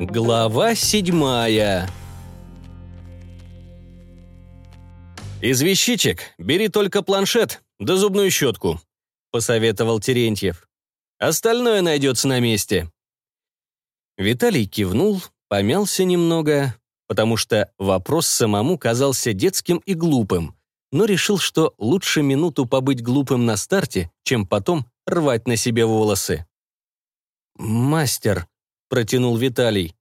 Глава седьмая «Из вещичек бери только планшет да зубную щетку», — посоветовал Терентьев. «Остальное найдется на месте». Виталий кивнул, помялся немного, потому что вопрос самому казался детским и глупым, но решил, что лучше минуту побыть глупым на старте, чем потом рвать на себе волосы. «Мастер», — протянул Виталий.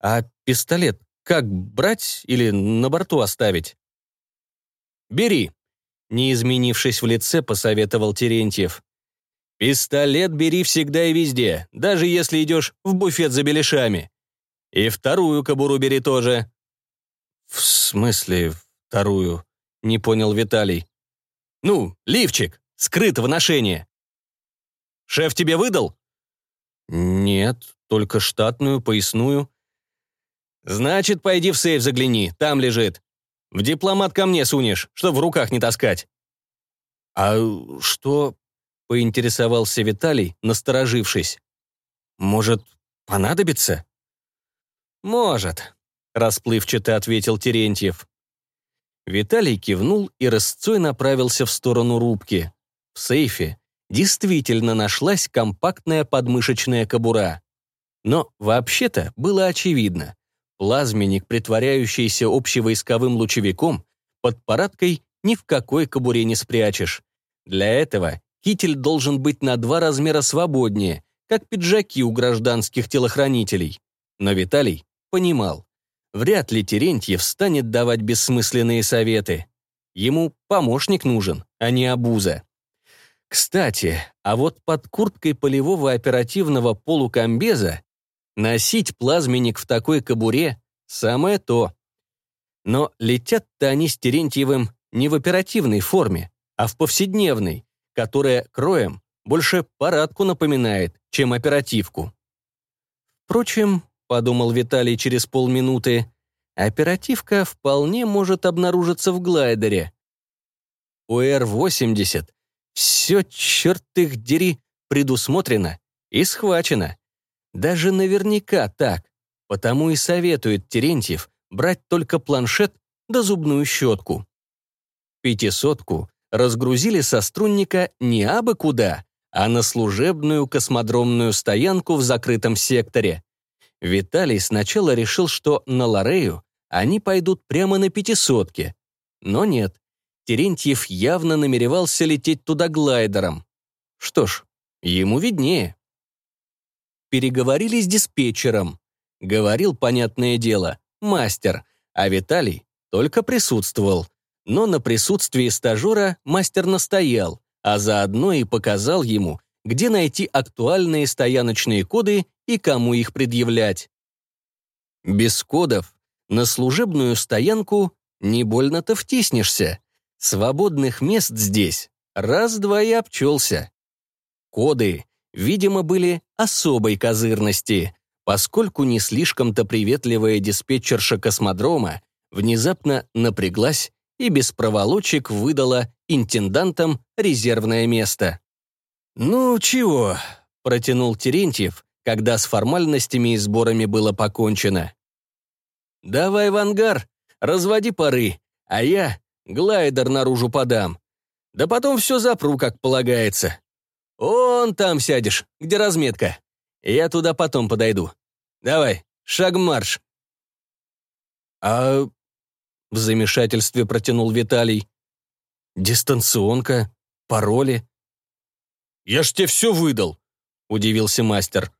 «А пистолет как, брать или на борту оставить?» «Бери», — не изменившись в лице, посоветовал Терентьев. «Пистолет бери всегда и везде, даже если идешь в буфет за беляшами. И вторую кобуру бери тоже». «В смысле вторую?» — не понял Виталий. «Ну, лифчик, скрытого ношения». «Шеф тебе выдал?» «Нет, только штатную, поясную». «Значит, пойди в сейф загляни, там лежит. В дипломат ко мне сунешь, чтоб в руках не таскать». «А что?» — поинтересовался Виталий, насторожившись. «Может, понадобится?» «Может», — расплывчато ответил Терентьев. Виталий кивнул и рысцой направился в сторону рубки. В сейфе действительно нашлась компактная подмышечная кобура. Но вообще-то было очевидно. Плазменник, притворяющийся общевойсковым лучевиком, под парадкой ни в какой кобуре не спрячешь. Для этого китель должен быть на два размера свободнее, как пиджаки у гражданских телохранителей. Но Виталий понимал, вряд ли Терентьев станет давать бессмысленные советы. Ему помощник нужен, а не обуза. Кстати, а вот под курткой полевого оперативного полукомбеза носить плазменник в такой кобуре – самое то. Но летят-то они с Терентьевым не в оперативной форме, а в повседневной, которая кроем больше парадку напоминает, чем оперативку. Впрочем, подумал Виталий через полминуты, оперативка вполне может обнаружиться в глайдере. У Р-80 все, черт их дери, предусмотрено и схвачено. Даже наверняка так. Потому и советует Терентьев брать только планшет да зубную щетку. Пятисотку разгрузили со струнника не абы куда, а на служебную космодромную стоянку в закрытом секторе. Виталий сначала решил, что на Лорею они пойдут прямо на пятисотке. Но нет. Терентьев явно намеревался лететь туда глайдером. Что ж, ему виднее. Переговорили с диспетчером. Говорил, понятное дело, мастер, а Виталий только присутствовал. Но на присутствии стажера мастер настоял, а заодно и показал ему, где найти актуальные стояночные коды и кому их предъявлять. Без кодов на служебную стоянку не больно-то втиснешься. Свободных мест здесь раз-два и обчелся. Коды, видимо, были особой козырности, поскольку не слишком-то приветливая диспетчерша космодрома внезапно напряглась и без проволочек выдала интендантам резервное место. «Ну, чего?» — протянул Терентьев, когда с формальностями и сборами было покончено. «Давай в ангар, разводи пары, а я Глайдер наружу подам. Да потом все запру, как полагается. Он там сядешь, где разметка. Я туда потом подойду. Давай, шаг-марш. А... В замешательстве протянул Виталий. Дистанционка, пароли. Я ж тебе все выдал, удивился мастер.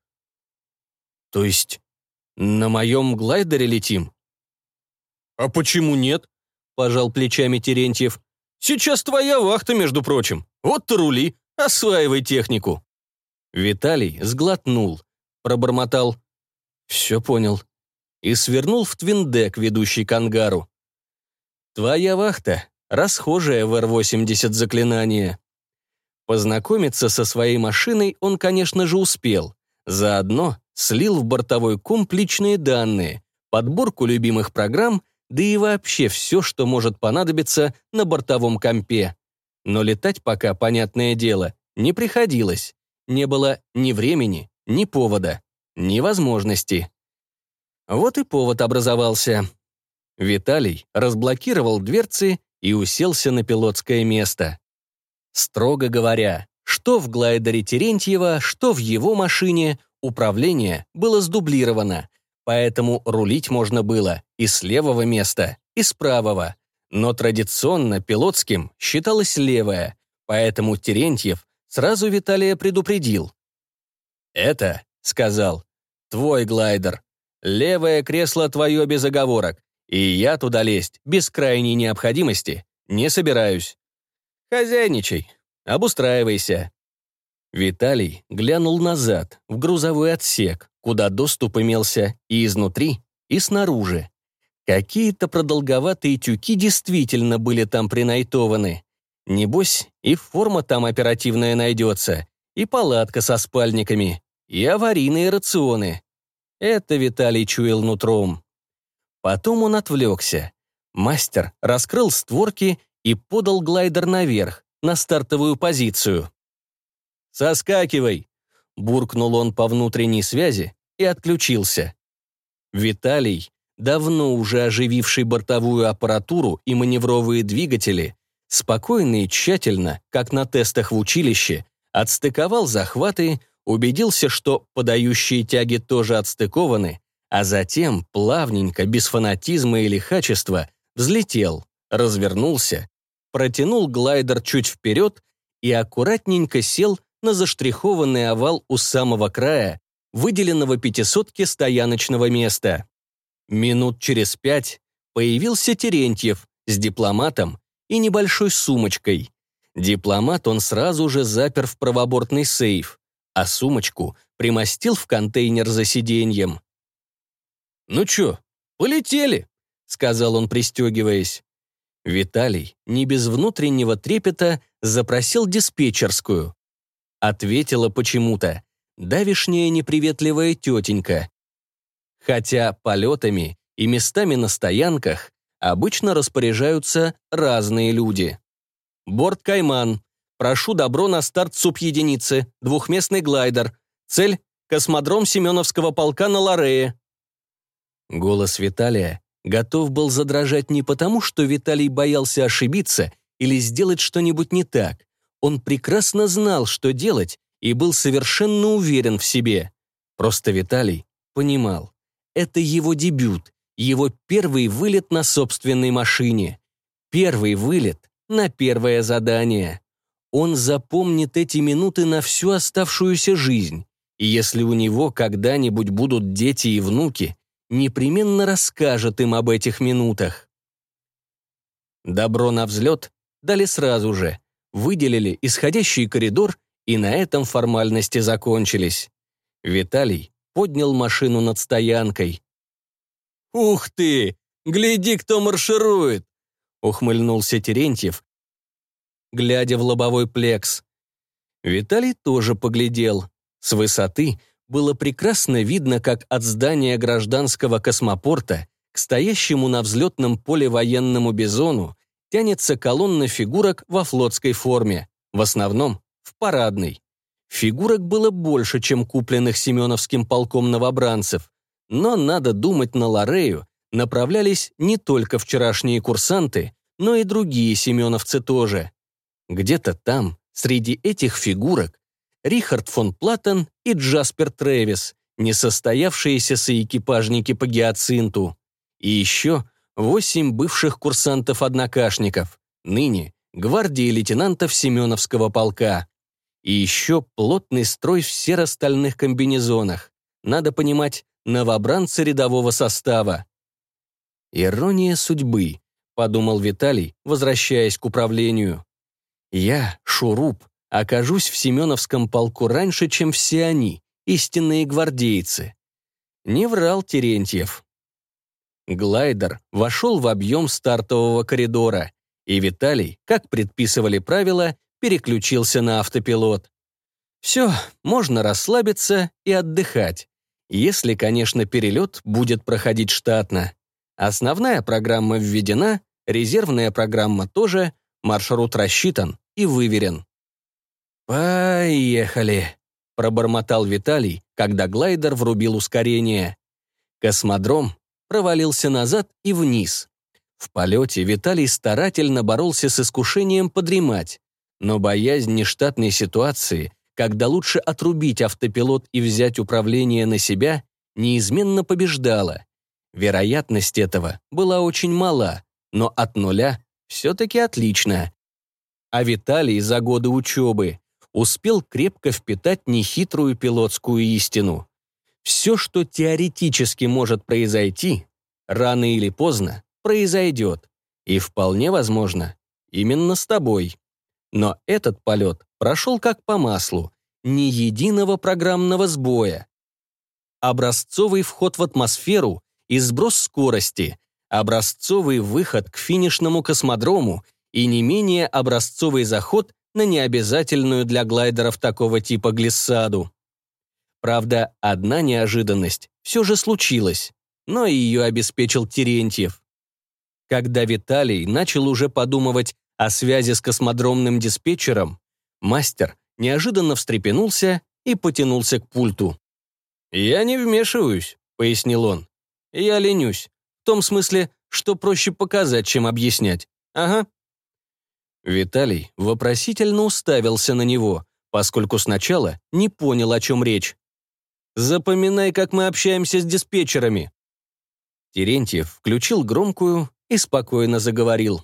То есть на моем глайдере летим? А почему нет? — пожал плечами Терентьев. «Сейчас твоя вахта, между прочим. Вот ты рули, осваивай технику». Виталий сглотнул, пробормотал. «Все понял». И свернул в твиндек, ведущий к ангару. «Твоя вахта — расхожее в Р-80 заклинание». Познакомиться со своей машиной он, конечно же, успел. Заодно слил в бортовой комп личные данные, подборку любимых программ да и вообще все, что может понадобиться на бортовом компе. Но летать пока, понятное дело, не приходилось. Не было ни времени, ни повода, ни возможности. Вот и повод образовался. Виталий разблокировал дверцы и уселся на пилотское место. Строго говоря, что в глайдере Терентьева, что в его машине, управление было сдублировано, поэтому рулить можно было и с левого места, и с правого. Но традиционно пилотским считалось левое, поэтому Терентьев сразу Виталия предупредил. «Это, — сказал, — твой глайдер. Левое кресло твое без оговорок, и я туда лезть без крайней необходимости не собираюсь. Хозяйничай, обустраивайся». Виталий глянул назад, в грузовой отсек, куда доступ имелся и изнутри, и снаружи. Какие-то продолговатые тюки действительно были там принайтованы. Небось, и форма там оперативная найдется, и палатка со спальниками, и аварийные рационы. Это Виталий чуял нутром. Потом он отвлекся. Мастер раскрыл створки и подал глайдер наверх, на стартовую позицию. «Соскакивай!» — буркнул он по внутренней связи и отключился. Виталий, давно уже ожививший бортовую аппаратуру и маневровые двигатели, спокойно и тщательно, как на тестах в училище, отстыковал захваты, убедился, что подающие тяги тоже отстыкованы, а затем, плавненько, без фанатизма или хачества, взлетел, развернулся, протянул глайдер чуть вперед и аккуратненько сел на заштрихованный овал у самого края, выделенного пятисотки стояночного места. Минут через пять появился Терентьев с дипломатом и небольшой сумочкой. Дипломат он сразу же запер в правобортный сейф, а сумочку примостил в контейнер за сиденьем. «Ну чё, полетели?» — сказал он, пристегиваясь. Виталий, не без внутреннего трепета, запросил диспетчерскую. Ответила почему-то давишняя неприветливая тетенька. Хотя полетами и местами на стоянках обычно распоряжаются разные люди. Борт «Кайман». Прошу добро на старт субъединицы, двухместный глайдер. Цель — космодром Семеновского полка на Лорее. Голос Виталия готов был задрожать не потому, что Виталий боялся ошибиться или сделать что-нибудь не так. Он прекрасно знал, что делать, и был совершенно уверен в себе. Просто Виталий понимал. Это его дебют, его первый вылет на собственной машине. Первый вылет на первое задание. Он запомнит эти минуты на всю оставшуюся жизнь. И если у него когда-нибудь будут дети и внуки, непременно расскажет им об этих минутах. Добро на взлет дали сразу же, выделили исходящий коридор, и на этом формальности закончились. Виталий поднял машину над стоянкой. «Ух ты! Гляди, кто марширует!» ухмыльнулся Терентьев, глядя в лобовой плекс. Виталий тоже поглядел. С высоты было прекрасно видно, как от здания гражданского космопорта к стоящему на взлетном поле военному бизону тянется колонна фигурок во флотской форме, в основном в парадной. Фигурок было больше, чем купленных Семеновским полком новобранцев, но, надо думать, на Лорею направлялись не только вчерашние курсанты, но и другие семеновцы тоже. Где-то там, среди этих фигурок, Рихард фон Платтен и Джаспер Трэвис, несостоявшиеся соэкипажники по гиацинту. И еще восемь бывших курсантов-однокашников, ныне гвардии лейтенантов Семеновского полка. И еще плотный строй в серо-стальных комбинезонах. Надо понимать, новобранцы рядового состава. «Ирония судьбы», — подумал Виталий, возвращаясь к управлению. «Я, Шуруп, окажусь в Семеновском полку раньше, чем все они, истинные гвардейцы. Не врал Терентьев. Глайдер вошел в объем стартового коридора, и Виталий, как предписывали правила, переключился на автопилот. Все, можно расслабиться и отдыхать, если, конечно, перелет будет проходить штатно. Основная программа введена, резервная программа тоже, маршрут рассчитан и выверен. «Поехали», — пробормотал Виталий, когда глайдер врубил ускорение. Космодром провалился назад и вниз. В полете Виталий старательно боролся с искушением подремать, но боязнь нештатной ситуации, когда лучше отрубить автопилот и взять управление на себя, неизменно побеждала. Вероятность этого была очень мала, но от нуля все-таки отлично. А Виталий за годы учебы успел крепко впитать нехитрую пилотскую истину. Все, что теоретически может произойти, рано или поздно произойдет. И вполне возможно, именно с тобой. Но этот полет прошел как по маслу, ни единого программного сбоя. Образцовый вход в атмосферу и сброс скорости, образцовый выход к финишному космодрому и не менее образцовый заход на необязательную для глайдеров такого типа глиссаду. Правда, одна неожиданность все же случилась, но ее обеспечил Терентьев. Когда Виталий начал уже подумывать о связи с космодромным диспетчером, мастер неожиданно встрепенулся и потянулся к пульту. «Я не вмешиваюсь», — пояснил он. «Я ленюсь. В том смысле, что проще показать, чем объяснять. Ага». Виталий вопросительно уставился на него, поскольку сначала не понял, о чем речь. «Запоминай, как мы общаемся с диспетчерами». Терентьев включил громкую и спокойно заговорил.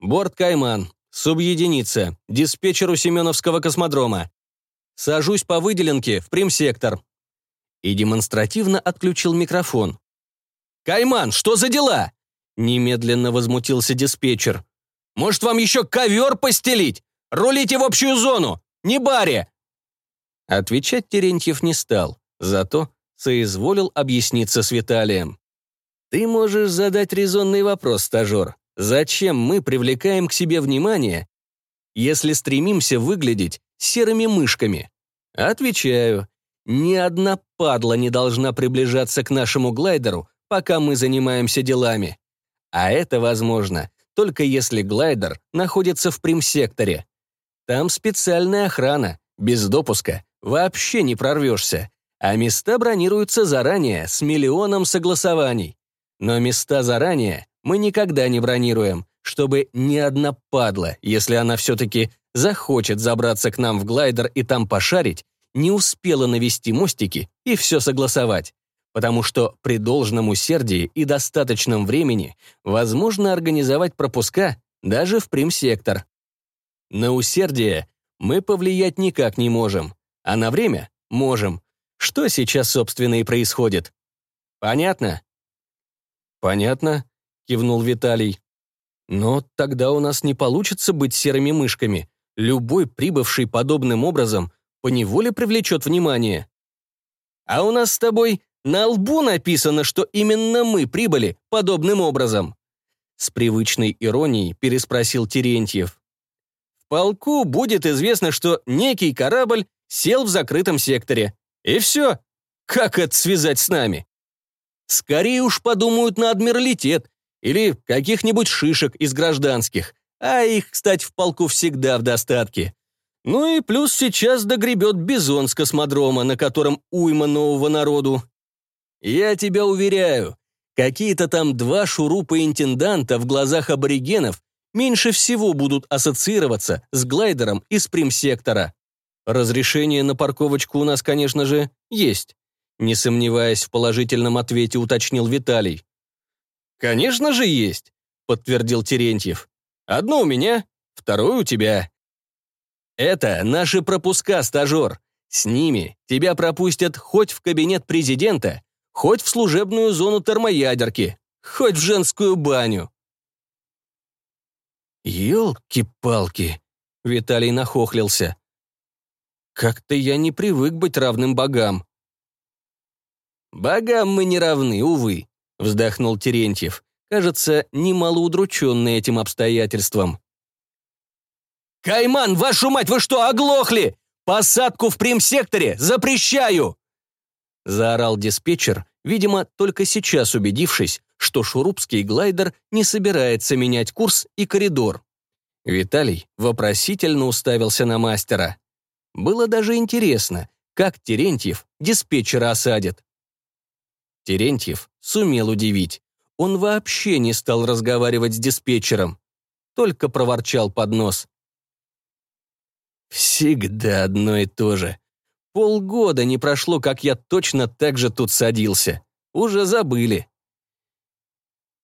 «Борт Кайман, субъединица, диспетчеру Семеновского космодрома. Сажусь по выделенке в примсектор». И демонстративно отключил микрофон. «Кайман, что за дела?» Немедленно возмутился диспетчер. «Может, вам еще ковер постелить? Рулите в общую зону! Не баре!» Отвечать Терентьев не стал, зато соизволил объясниться с Виталием. «Ты можешь задать резонный вопрос, стажер. Зачем мы привлекаем к себе внимание, если стремимся выглядеть серыми мышками? Отвечаю, ни одна падла не должна приближаться к нашему глайдеру, пока мы занимаемся делами. А это возможно только если глайдер находится в примсекторе. Там специальная охрана, без допуска вообще не прорвешься, а места бронируются заранее с миллионом согласований. Но места заранее мы никогда не бронируем, чтобы ни одна падла, если она все-таки захочет забраться к нам в глайдер и там пошарить, не успела навести мостики и все согласовать. Потому что при должном усердии и достаточном времени возможно организовать пропуска даже в примсектор. На усердие мы повлиять никак не можем, а на время можем. Что сейчас, собственно, и происходит? Понятно? Понятно, — кивнул Виталий. «Но тогда у нас не получится быть серыми мышками. Любой, прибывший подобным образом, поневоле привлечет внимание». «А у нас с тобой на лбу написано, что именно мы прибыли подобным образом?» С привычной иронией переспросил Терентьев. «В полку будет известно, что некий корабль сел в закрытом секторе. И все. Как это связать с нами?» Скорее уж подумают на адмиралитет или каких-нибудь шишек из гражданских, а их, кстати, в полку всегда в достатке. Ну и плюс сейчас догребет бизон с космодрома, на котором уйма нового народу. Я тебя уверяю, какие-то там два шурупа-интенданта в глазах аборигенов меньше всего будут ассоциироваться с глайдером из примсектора. Разрешение на парковочку у нас, конечно же, есть. Не сомневаясь в положительном ответе, уточнил Виталий. «Конечно же есть», — подтвердил Терентьев. «Одно у меня, второе у тебя». «Это наши пропуска, стажер. С ними тебя пропустят хоть в кабинет президента, хоть в служебную зону термоядерки, хоть в женскую баню». «Елки-палки», — Виталий нахохлился. «Как-то я не привык быть равным богам». «Богам мы не равны, увы», вздохнул Терентьев, кажется, немало удрученный этим обстоятельством. «Кайман, вашу мать, вы что, оглохли? Посадку в примсекторе запрещаю!» Заорал диспетчер, видимо, только сейчас убедившись, что шурупский глайдер не собирается менять курс и коридор. Виталий вопросительно уставился на мастера. Было даже интересно, как Терентьев диспетчера осадит. Терентьев сумел удивить. Он вообще не стал разговаривать с диспетчером, только проворчал под нос. Всегда одно и то же. Полгода не прошло, как я точно так же тут садился. Уже забыли.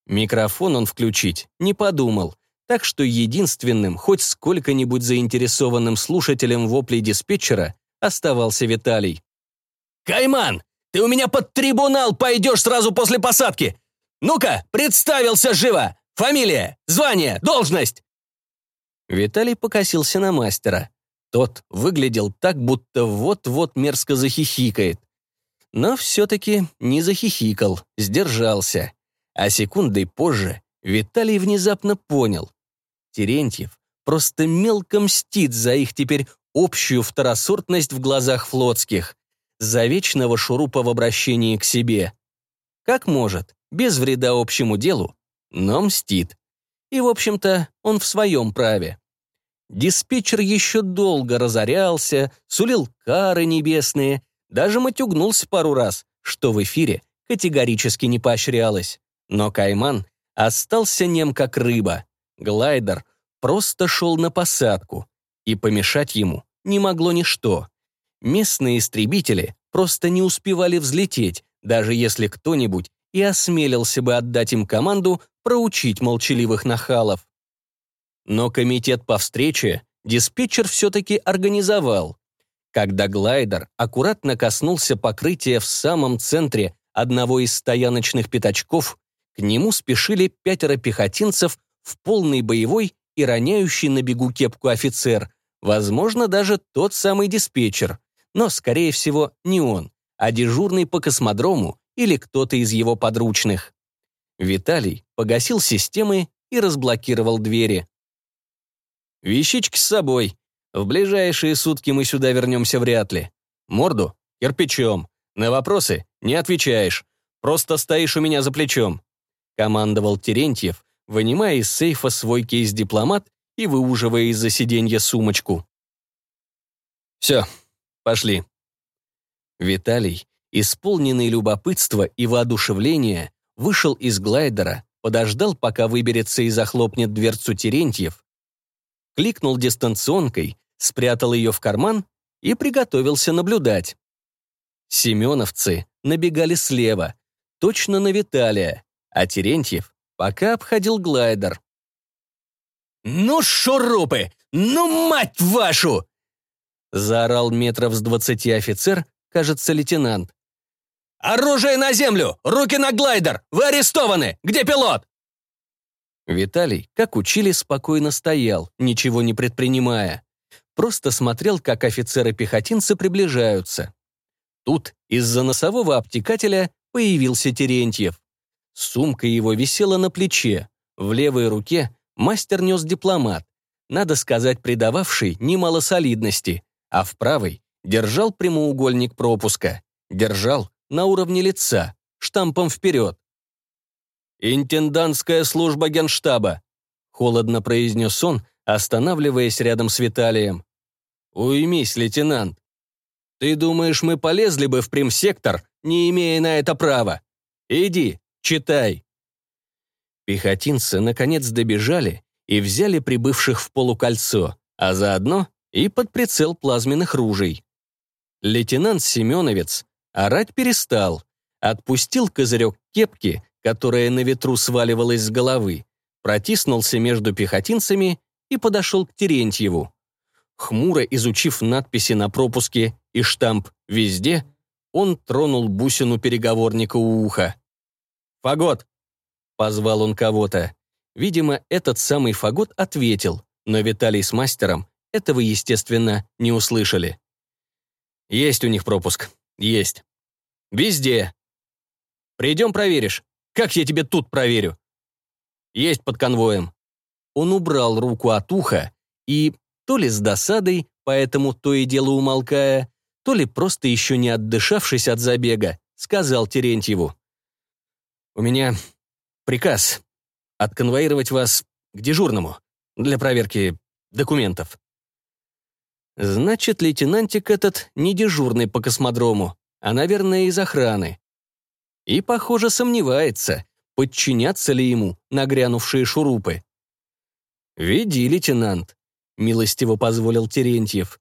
Микрофон он включить не подумал, так что единственным, хоть сколько-нибудь заинтересованным слушателем воплей диспетчера оставался Виталий. «Кайман, ты у меня под трибунал пойдешь сразу после посадки! Ну-ка, представился живо! Фамилия, звание, должность!» Виталий покосился на мастера. Тот выглядел так, будто вот-вот мерзко захихикает. Но все-таки не захихикал, сдержался. А секундой позже Виталий внезапно понял. Терентьев просто мелко мстит за их теперь общую второсортность в глазах флотских, за вечного шурупа в обращении к себе. Как может, без вреда общему делу, но мстит. И, в общем-то, он в своем праве. Диспетчер еще долго разорялся, сулил кары небесные, даже матюгнулся пару раз, что в эфире категорически не поощрялось. Но Кайман остался нем как рыба. Глайдер просто шел на посадку, и помешать ему не могло ничто. Местные истребители просто не успевали взлететь, даже если кто-нибудь и осмелился бы отдать им команду проучить молчаливых нахалов. Но комитет по встрече диспетчер все-таки организовал. Когда глайдер аккуратно коснулся покрытия в самом центре одного из стояночных пятачков, к нему спешили пятеро пехотинцев в полной боевой и роняющий на бегу кепку офицер, возможно, даже тот самый диспетчер, но, скорее всего, не он, а дежурный по космодрому или кто-то из его подручных. Виталий погасил системы и разблокировал двери. Вещички с собой. В ближайшие сутки мы сюда вернемся вряд ли. Морду — кирпичом. На вопросы не отвечаешь. Просто стоишь у меня за плечом. Командовал Терентьев, вынимая из сейфа свой кейс-дипломат и выуживая из-за сиденья сумочку. Все, пошли. Виталий, исполненный любопытства и воодушевления, вышел из глайдера, подождал, пока выберется и захлопнет дверцу Терентьев, кликнул дистанционкой, спрятал ее в карман и приготовился наблюдать. Семеновцы набегали слева, точно на Виталия, а Терентьев пока обходил глайдер. «Ну, шурупы! Ну, мать вашу!» заорал метров с двадцати офицер, кажется, лейтенант. «Оружие на землю! Руки на глайдер! Вы арестованы! Где пилот?» Виталий, как учили, спокойно стоял, ничего не предпринимая. Просто смотрел, как офицеры-пехотинцы приближаются. Тут из-за носового обтекателя появился Терентьев. Сумка его висела на плече. В левой руке мастер нес дипломат, надо сказать, придававший немало солидности, а в правой держал прямоугольник пропуска. Держал на уровне лица, штампом вперед. «Интендантская служба генштаба», — холодно произнес он, останавливаясь рядом с Виталием. «Уймись, лейтенант. Ты думаешь, мы полезли бы в примсектор, не имея на это права? Иди, читай». Пехотинцы, наконец, добежали и взяли прибывших в полукольцо, а заодно и под прицел плазменных ружей. Лейтенант Семеновец орать перестал, отпустил козырек кепки которая на ветру сваливалась с головы, протиснулся между пехотинцами и подошел к Терентьеву. Хмуро изучив надписи на пропуске и штамп «Везде», он тронул бусину переговорника у уха. «Фагот!» — позвал он кого-то. Видимо, этот самый Фагот ответил, но Виталий с мастером этого, естественно, не услышали. «Есть у них пропуск. Есть. Везде. Придем, проверишь. Как я тебе тут проверю?» «Есть под конвоем». Он убрал руку от уха и, то ли с досадой, поэтому то и дело умолкая, то ли просто еще не отдышавшись от забега, сказал Терентьеву. «У меня приказ отконвоировать вас к дежурному для проверки документов». Значит, лейтенантик этот не дежурный по космодрому, а, наверное, из охраны. И, похоже, сомневается, подчинятся ли ему нагрянувшие шурупы. «Веди, лейтенант», — милостиво позволил Терентьев.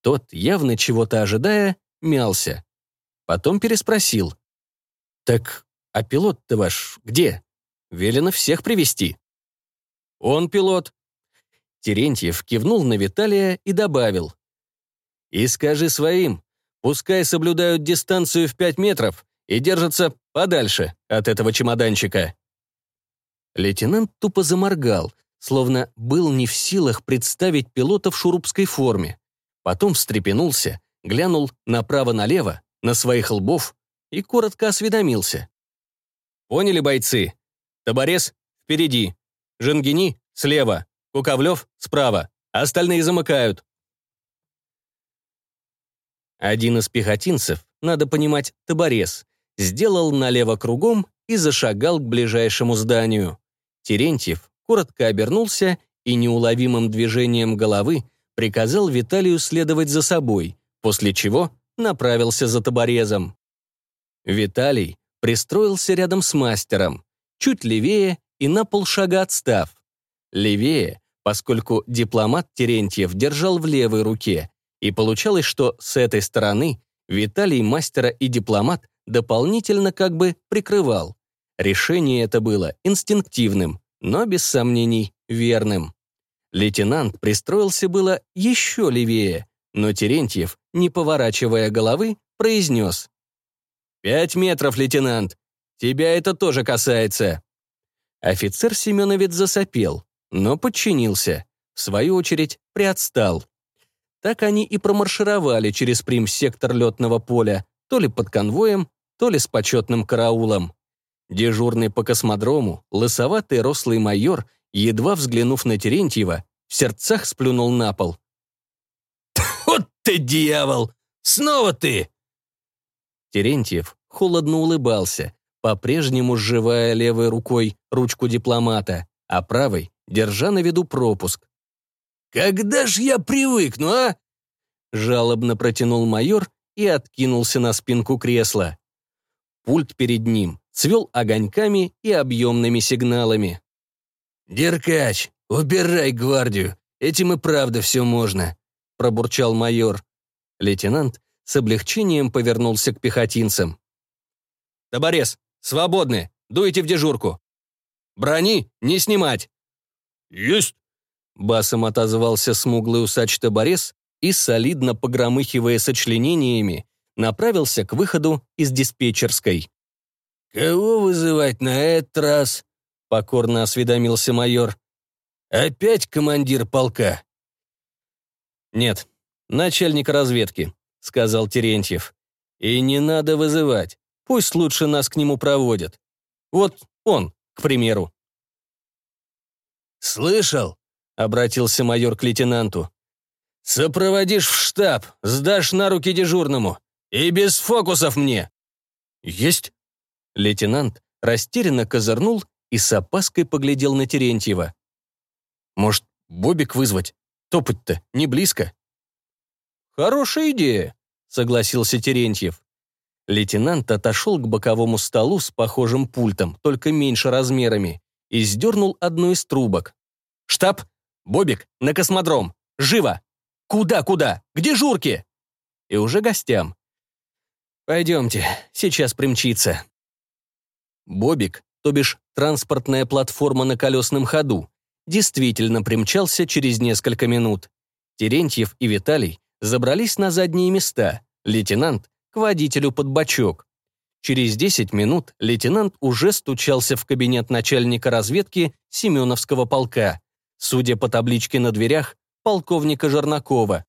Тот, явно чего-то ожидая, мялся. Потом переспросил. «Так, а пилот-то ваш где? Велено всех привести «Он пилот», Терентьев кивнул на Виталия и добавил. «И скажи своим, пускай соблюдают дистанцию в пять метров и держатся подальше от этого чемоданчика». Лейтенант тупо заморгал, словно был не в силах представить пилота в шурупской форме. Потом встрепенулся, глянул направо-налево, на своих лбов и коротко осведомился. «Поняли, бойцы? Таборез впереди, Женгини слева, Куковлев справа, остальные замыкают. Один из пехотинцев, надо понимать, таборез, сделал налево кругом и зашагал к ближайшему зданию. Терентьев коротко обернулся и неуловимым движением головы приказал Виталию следовать за собой, после чего направился за таборезом. Виталий пристроился рядом с мастером, чуть левее и на полшага отстав. Левее, поскольку дипломат Терентьев держал в левой руке, и получалось, что с этой стороны Виталий мастера и дипломат дополнительно как бы прикрывал. Решение это было инстинктивным, но без сомнений верным. Лейтенант пристроился было еще левее, но Терентьев, не поворачивая головы, произнес. «Пять метров, лейтенант. Тебя это тоже касается». Офицер Семеновец засопел но подчинился, в свою очередь приотстал. Так они и промаршировали через прим-сектор летного поля, то ли под конвоем, то ли с почетным караулом. Дежурный по космодрому, лысоватый рослый майор, едва взглянув на Терентьева, в сердцах сплюнул на пол. «Вот ты дьявол! Снова ты!» Терентьев холодно улыбался, по-прежнему сживая левой рукой ручку дипломата, а правой держа на виду пропуск. «Когда ж я привыкну, а?» Жалобно протянул майор и откинулся на спинку кресла. Пульт перед ним цвел огоньками и объемными сигналами. «Деркач, убирай гвардию, этим и правда все можно», пробурчал майор. Лейтенант с облегчением повернулся к пехотинцам. «Таборез, свободны, дуйте в дежурку. Брони не снимать!» «Есть!» Басом отозвался смуглый усач-таборез и, солидно погромыхивая сочленениями, направился к выходу из диспетчерской. «Кого вызывать на этот раз?» — покорно осведомился майор. «Опять командир полка?» «Нет, начальник разведки», — сказал Терентьев. «И не надо вызывать. Пусть лучше нас к нему проводят. Вот он, к примеру». «Слышал?» — обратился майор к лейтенанту. «Сопроводишь в штаб, сдашь на руки дежурному. И без фокусов мне!» «Есть!» Лейтенант растерянно козырнул и с опаской поглядел на Терентьева. «Может, Бобик вызвать? Топать-то не близко». «Хорошая идея», — согласился Терентьев. Лейтенант отошел к боковому столу с похожим пультом, только меньше размерами, и сдернул одну из трубок. «Штаб! Бобик, на космодром! Живо! Куда-куда? К дежурке!» И уже гостям. «Пойдемте, сейчас примчится». Бобик, то бишь транспортная платформа на колесном ходу, действительно примчался через несколько минут. Терентьев и Виталий забрались на задние места, лейтенант — к водителю под бочок. Через 10 минут лейтенант уже стучался в кабинет начальника разведки Семеновского полка. Судя по табличке на дверях, полковника Жернакова.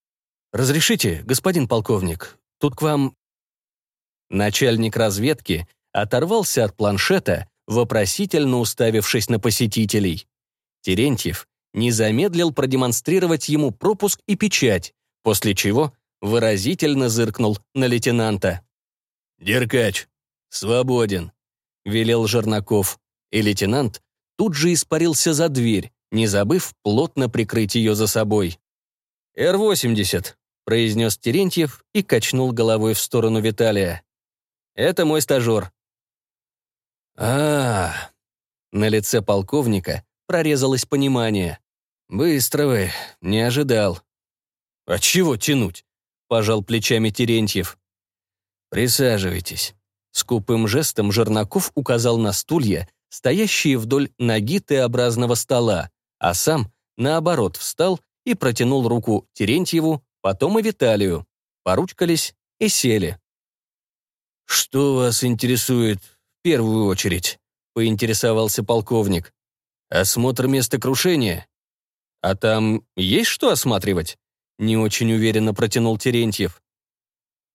«Разрешите, господин полковник, тут к вам...» Начальник разведки оторвался от планшета, вопросительно уставившись на посетителей. Терентьев не замедлил продемонстрировать ему пропуск и печать, после чего выразительно зыркнул на лейтенанта. «Деркач, «Свободен», — велел Жернаков, и лейтенант тут же испарился за дверь, не забыв плотно прикрыть ее за собой. «Р-80», — произнес Терентьев и качнул головой в сторону Виталия. «Это мой стажер». а, -а, -а На лице полковника прорезалось понимание. «Быстро вы, не ожидал». «А чего тянуть?» — пожал плечами Терентьев. «Присаживайтесь». Скупым жестом Жернаков указал на стулья, стоящие вдоль ноги Т-образного стола, а сам, наоборот, встал и протянул руку Терентьеву, потом и Виталию. Поручкались и сели. «Что вас интересует в первую очередь?» — поинтересовался полковник. «Осмотр места крушения?» «А там есть что осматривать?» — не очень уверенно протянул Терентьев.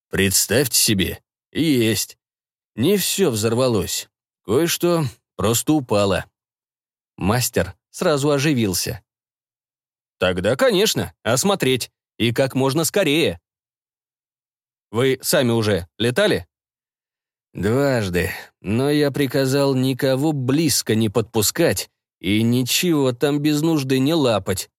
«Представьте себе, есть. Не все взорвалось. Кое-что просто упало». Мастер сразу оживился. «Тогда, конечно, осмотреть. И как можно скорее». «Вы сами уже летали?» «Дважды, но я приказал никого близко не подпускать и ничего там без нужды не лапать.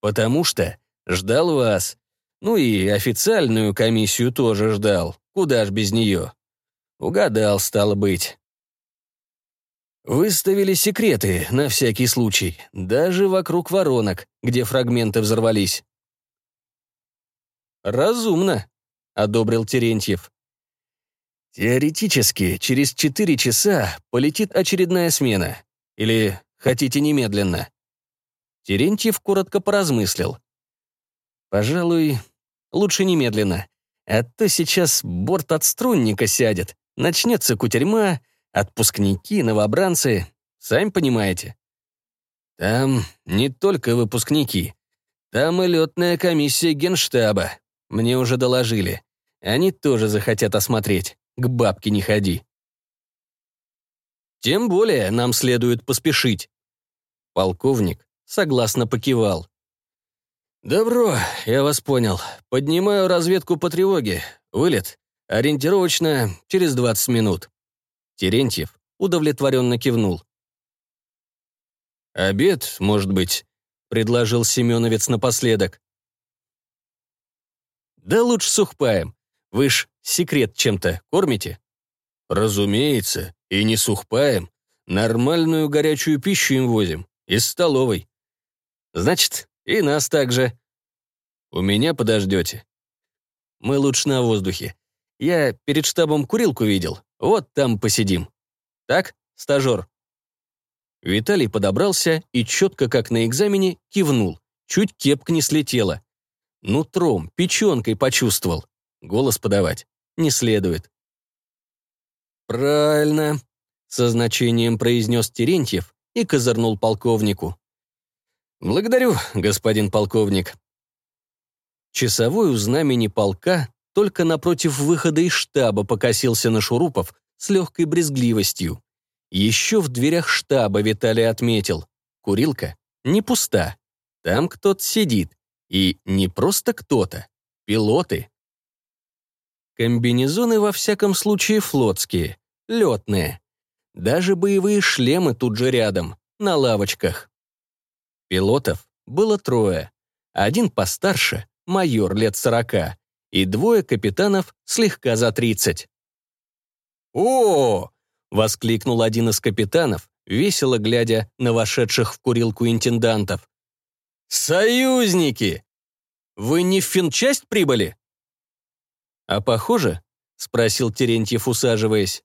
Потому что ждал вас. Ну и официальную комиссию тоже ждал. Куда ж без нее? Угадал, стало быть. Выставили секреты на всякий случай, даже вокруг воронок, где фрагменты взорвались. «Разумно», — одобрил Терентьев. «Теоретически, через четыре часа полетит очередная смена. Или хотите немедленно?» Терентьев коротко поразмыслил. «Пожалуй, лучше немедленно. А то сейчас борт от струнника сядет, начнется кутерьма, отпускники, новобранцы, сами понимаете. Там не только выпускники, там и летная комиссия генштаба. Мне уже доложили. Они тоже захотят осмотреть. К бабке не ходи. Тем более нам следует поспешить. Полковник согласно покивал. «Добро, я вас понял. Поднимаю разведку по тревоге. Вылет. Ориентировочно через 20 минут». Терентьев удовлетворенно кивнул. «Обед, может быть», — предложил Семеновец напоследок. «Да лучше сухпаем. Вы ж секрет чем-то кормите?» «Разумеется, и не сухпаем. Нормальную горячую пищу им возим. Из столовой. Значит, и нас также. У меня подождете. Мы лучше на воздухе. Я перед штабом курилку видел. Вот там посидим. Так, стажер?» Виталий подобрался и четко, как на экзамене, кивнул. Чуть кепка не слетела. Нутром, печенкой почувствовал. Голос подавать не следует. «Правильно», — со значением произнес Терентьев и козырнул полковнику. «Благодарю, господин полковник». Часовой у знамени полка только напротив выхода из штаба покосился на Шурупов с легкой брезгливостью. Еще в дверях штаба Виталий отметил. Курилка не пуста. Там кто-то сидит. И не просто кто-то. Пилоты. Комбинезоны во всяком случае флотские, летные. Даже боевые шлемы тут же рядом, на лавочках. Пилотов было трое. Один постарше, майор лет сорока, и двое капитанов слегка за тридцать. «О!» — воскликнул один из капитанов, весело глядя на вошедших в курилку интендантов. «Союзники! Вы не в финчасть прибыли?» «А похоже?» — спросил Терентьев, усаживаясь.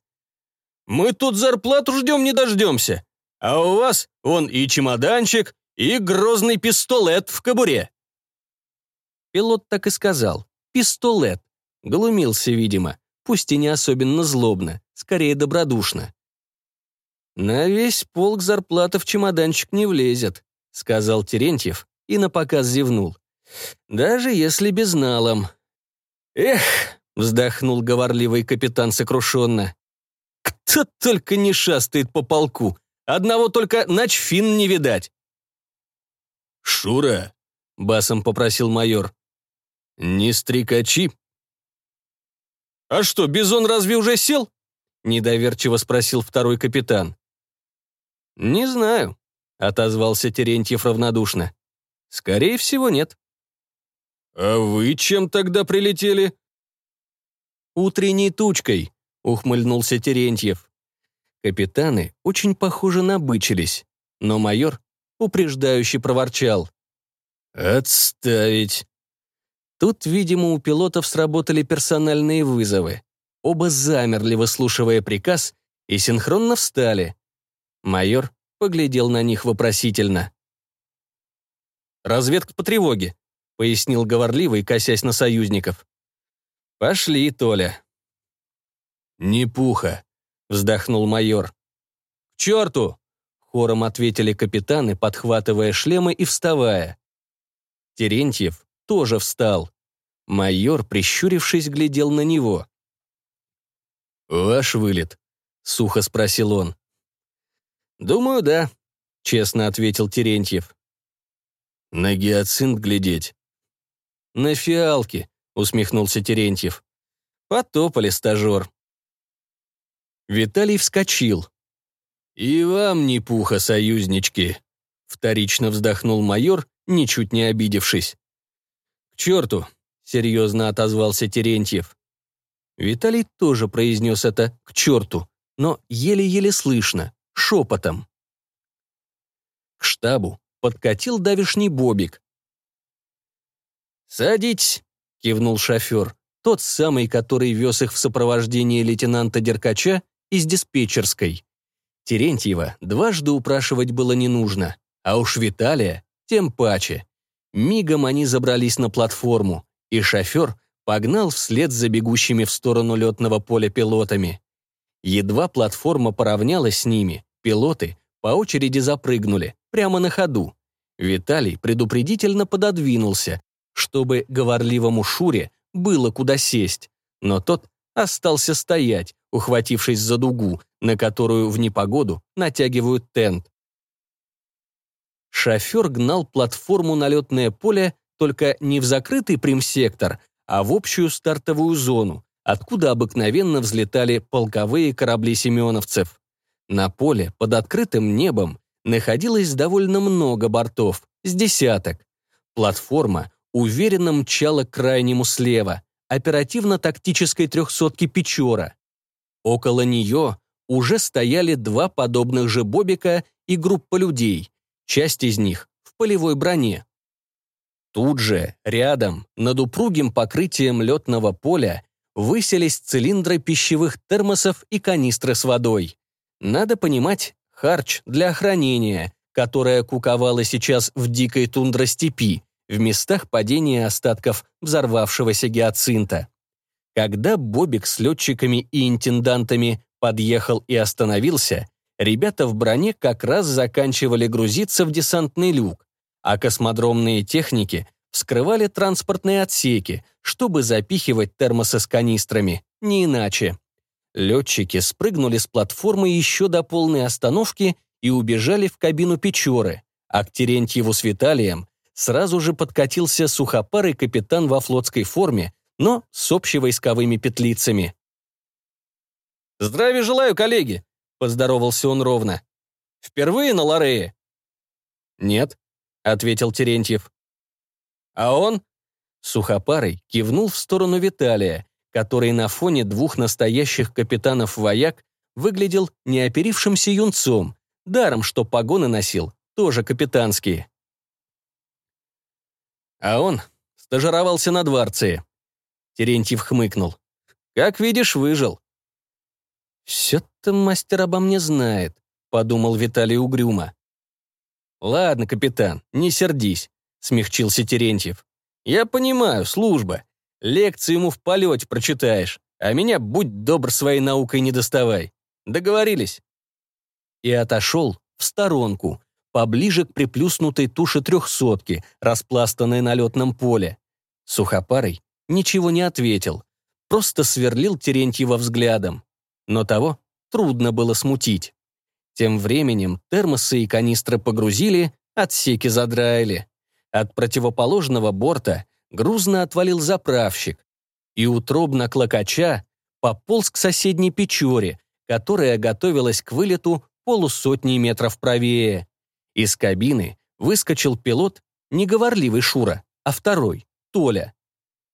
«Мы тут зарплату ждем не дождемся, а у вас вон и чемоданчик, и грозный пистолет в кобуре». Пилот так и сказал. Пистолет. Глумился, видимо, пусть и не особенно злобно, скорее добродушно. «На весь полк зарплата в чемоданчик не влезет», — сказал Терентьев и напоказ зевнул. «Даже если безналом». «Эх», — вздохнул говорливый капитан сокрушенно, «кто только не шастает по полку, одного только начфин не видать». «Шура», — басом попросил майор, «Не стрекачи». «А что, Бизон разве уже сел?» — недоверчиво спросил второй капитан. «Не знаю», — отозвался Терентьев равнодушно. «Скорее всего, нет». «А вы чем тогда прилетели?» «Утренней тучкой», — ухмыльнулся Терентьев. Капитаны очень похоже набычились, но майор упреждающе проворчал. «Отставить!» Тут, видимо, у пилотов сработали персональные вызовы. Оба замерли, выслушивая приказ, и синхронно встали. Майор поглядел на них вопросительно. «Разведка по тревоге», — пояснил говорливый, косясь на союзников. «Пошли, Толя». «Не пуха», — вздохнул майор. «К черту!» — хором ответили капитаны, подхватывая шлемы и вставая. Терентьев тоже встал. Майор, прищурившись, глядел на него. «Ваш вылет?» — сухо спросил он. «Думаю, да», — честно ответил Терентьев. «На гиацинт глядеть?» «На фиалки», — усмехнулся Терентьев. «Потопали, стажер». Виталий вскочил. «И вам не пуха, союзнички», — вторично вздохнул майор, ничуть не обидевшись. «К черту», — серьезно отозвался Терентьев. Виталий тоже произнес это «к черту», но еле-еле слышно, шепотом. К штабу подкатил давишний бобик. «Садитесь», — кивнул шофер, тот самый, который вез их в сопровождении лейтенанта Деркача из диспетчерской. Терентьева дважды упрашивать было не нужно, а уж Виталия тем паче. Мигом они забрались на платформу, и шофер погнал вслед за бегущими в сторону летного поля пилотами. Едва платформа поравнялась с ними, пилоты по очереди запрыгнули, прямо на ходу. Виталий предупредительно пододвинулся, чтобы говорливому Шуре было куда сесть, но тот остался стоять, ухватившись за дугу, на которую в непогоду натягивают тент. Шофер гнал платформу на летное поле только не в закрытый примсектор, а в общую стартовую зону, откуда обыкновенно взлетали полковые корабли семеновцев. На поле под открытым небом находилось довольно много бортов, с десяток. Платформа уверенно мчала к крайнему слева, оперативно-тактической трехсотки Печора. Около нее уже стояли два подобных же Бобика и группа людей, часть из них в полевой броне. Тут же, рядом, над упругим покрытием летного поля, выселись цилиндры пищевых термосов и канистры с водой. Надо понимать, харч для хранения, которая куковала сейчас в дикой тундростепи, в местах падения остатков взорвавшегося гиацинта. Когда Бобик с летчиками и интендантами подъехал и остановился, ребята в броне как раз заканчивали грузиться в десантный люк, а космодромные техники вскрывали транспортные отсеки, чтобы запихивать термосы с канистрами, не иначе. Летчики спрыгнули с платформы еще до полной остановки и убежали в кабину Печоры, а к Терентьеву с Виталием сразу же подкатился сухопарый капитан во флотской форме, но с общевойсковыми петлицами. «Здравия желаю, коллеги!» — поздоровался он ровно. «Впервые на Лорее?» «Нет», — ответил Терентьев. «А он?» Сухопарый кивнул в сторону Виталия, который на фоне двух настоящих капитанов-вояк выглядел неоперившимся юнцом, даром, что погоны носил, тоже капитанские. А он стажировался на дворце. Терентьев хмыкнул. «Как видишь, выжил». «Все-то мастер обо мне знает», — подумал Виталий угрюмо. «Ладно, капитан, не сердись», — смягчился Терентьев. «Я понимаю, служба. Лекции ему в полете прочитаешь, а меня, будь добр, своей наукой не доставай. Договорились?» И отошел в сторонку, поближе к приплюснутой туше трехсотки, распластанной на летном поле. Сухопарый ничего не ответил, просто сверлил Терентьева взглядом. Но того трудно было смутить. Тем временем термосы и канистры погрузили, отсеки задраили. От противоположного борта грузно отвалил заправщик, и утробно клокоча пополз к соседней печоре, которая готовилась к вылету полусотни метров правее. Из кабины выскочил пилот, не говорливый Шура, а второй, Толя.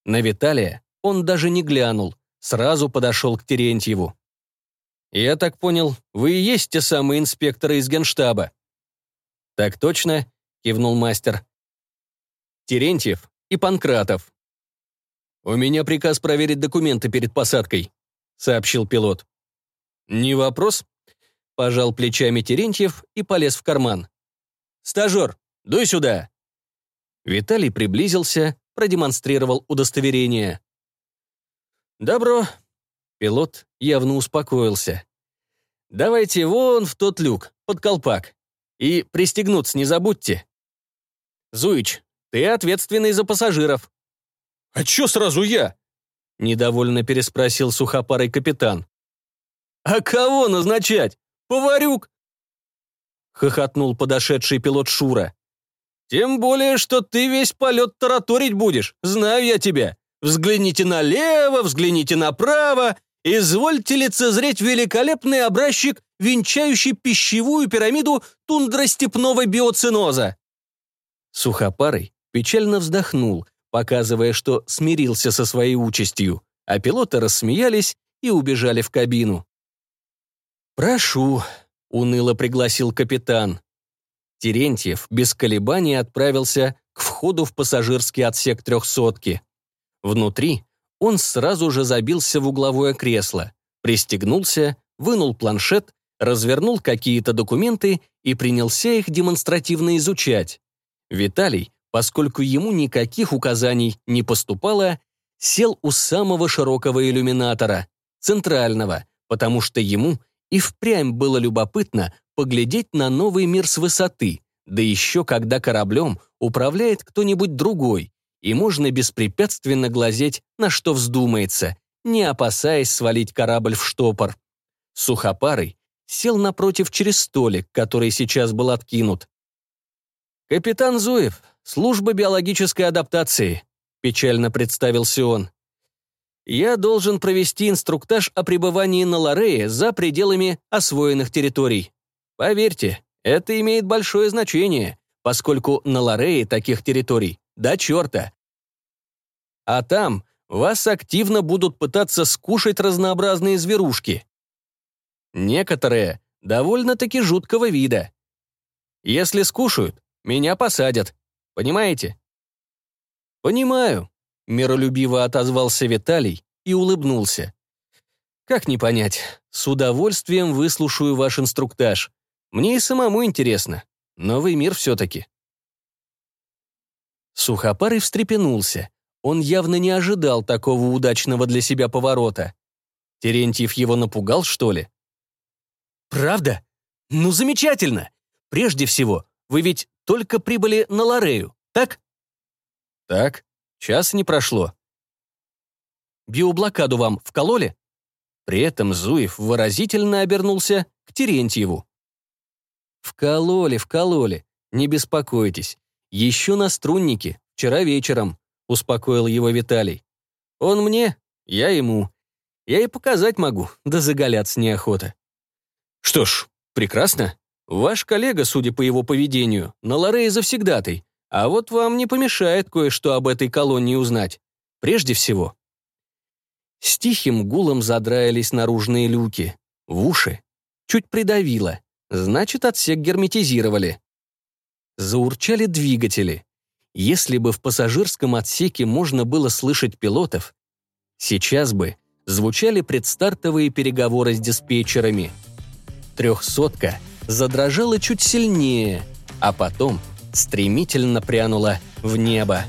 На Виталия он даже не глянул, сразу подошел к Терентьеву. «Я так понял, вы и есть те самые инспекторы из генштаба?» «Так точно», — кивнул мастер. «Терентьев и Панкратов». «У меня приказ проверить документы перед посадкой», — сообщил пилот. «Не вопрос», — пожал плечами Терентьев и полез в карман. «Стажер, дуй сюда!» Виталий приблизился, продемонстрировал удостоверение. «Добро». Пилот явно успокоился. «Давайте вон в тот люк, под колпак. И пристегнуться не забудьте. Зуич, ты ответственный за пассажиров». «А чё сразу я?» — недовольно переспросил сухопарый капитан. «А кого назначать? Поварюк?» — хохотнул подошедший пилот Шура. «Тем более, что ты весь полет тараторить будешь, знаю я тебя. Взгляните налево, взгляните направо, извольте лицезреть великолепный образчик, венчающий пищевую пирамиду тундростепного биоциноза». Сухопарый печально вздохнул, показывая, что смирился со своей участью, а пилоты рассмеялись и убежали в кабину. «Прошу», — уныло пригласил капитан. Терентьев без колебаний отправился к входу в пассажирский отсек трехсотки. Внутри он сразу же забился в угловое кресло, пристегнулся, вынул планшет, развернул какие-то документы и принялся их демонстративно изучать. Виталий, поскольку ему никаких указаний не поступало, сел у самого широкого иллюминатора, центрального, потому что ему и впрямь было любопытно поглядеть на новый мир с высоты, да еще когда кораблем управляет кто-нибудь другой, и можно беспрепятственно глазеть, на что вздумается, не опасаясь свалить корабль в штопор. Сухопарый сел напротив через столик, который сейчас был откинут. «Капитан Зуев, служба биологической адаптации», — печально представился он. «Я должен провести инструктаж о пребывании на Лорее за пределами освоенных территорий. Поверьте, это имеет большое значение, поскольку на Лорее таких территорий до черта. А там вас активно будут пытаться скушать разнообразные зверушки. Некоторые довольно-таки жуткого вида. Если скушают, меня посадят. Понимаете? Понимаю, миролюбиво отозвался Виталий и улыбнулся. Как не понять? С удовольствием выслушаю ваш инструктаж. Мне и самому интересно. Новый мир все-таки. Сухопарый встрепенулся. Он явно не ожидал такого удачного для себя поворота. Терентьев его напугал, что ли? «Правда? Ну, замечательно! Прежде всего, вы ведь только прибыли на Лорею, так?» «Так. Час не прошло». «Биоблокаду вам вкололи?» При этом Зуев выразительно обернулся к Терентьеву. «Вкололи, вкололи. Не беспокойтесь. Еще на струннике, вчера вечером», — успокоил его Виталий. «Он мне, я ему. Я и показать могу, да заголяться неохота». «Что ж, прекрасно. Ваш коллега, судя по его поведению, на Лорее завсегдатый, а вот вам не помешает кое-что об этой колонии узнать. Прежде всего». С тихим гулом задраились наружные люки. В уши чуть придавило. Значит, отсек герметизировали. Заурчали двигатели. Если бы в пассажирском отсеке можно было слышать пилотов, сейчас бы звучали предстартовые переговоры с диспетчерами. Трехсотка задрожала чуть сильнее, а потом стремительно прянула в небо.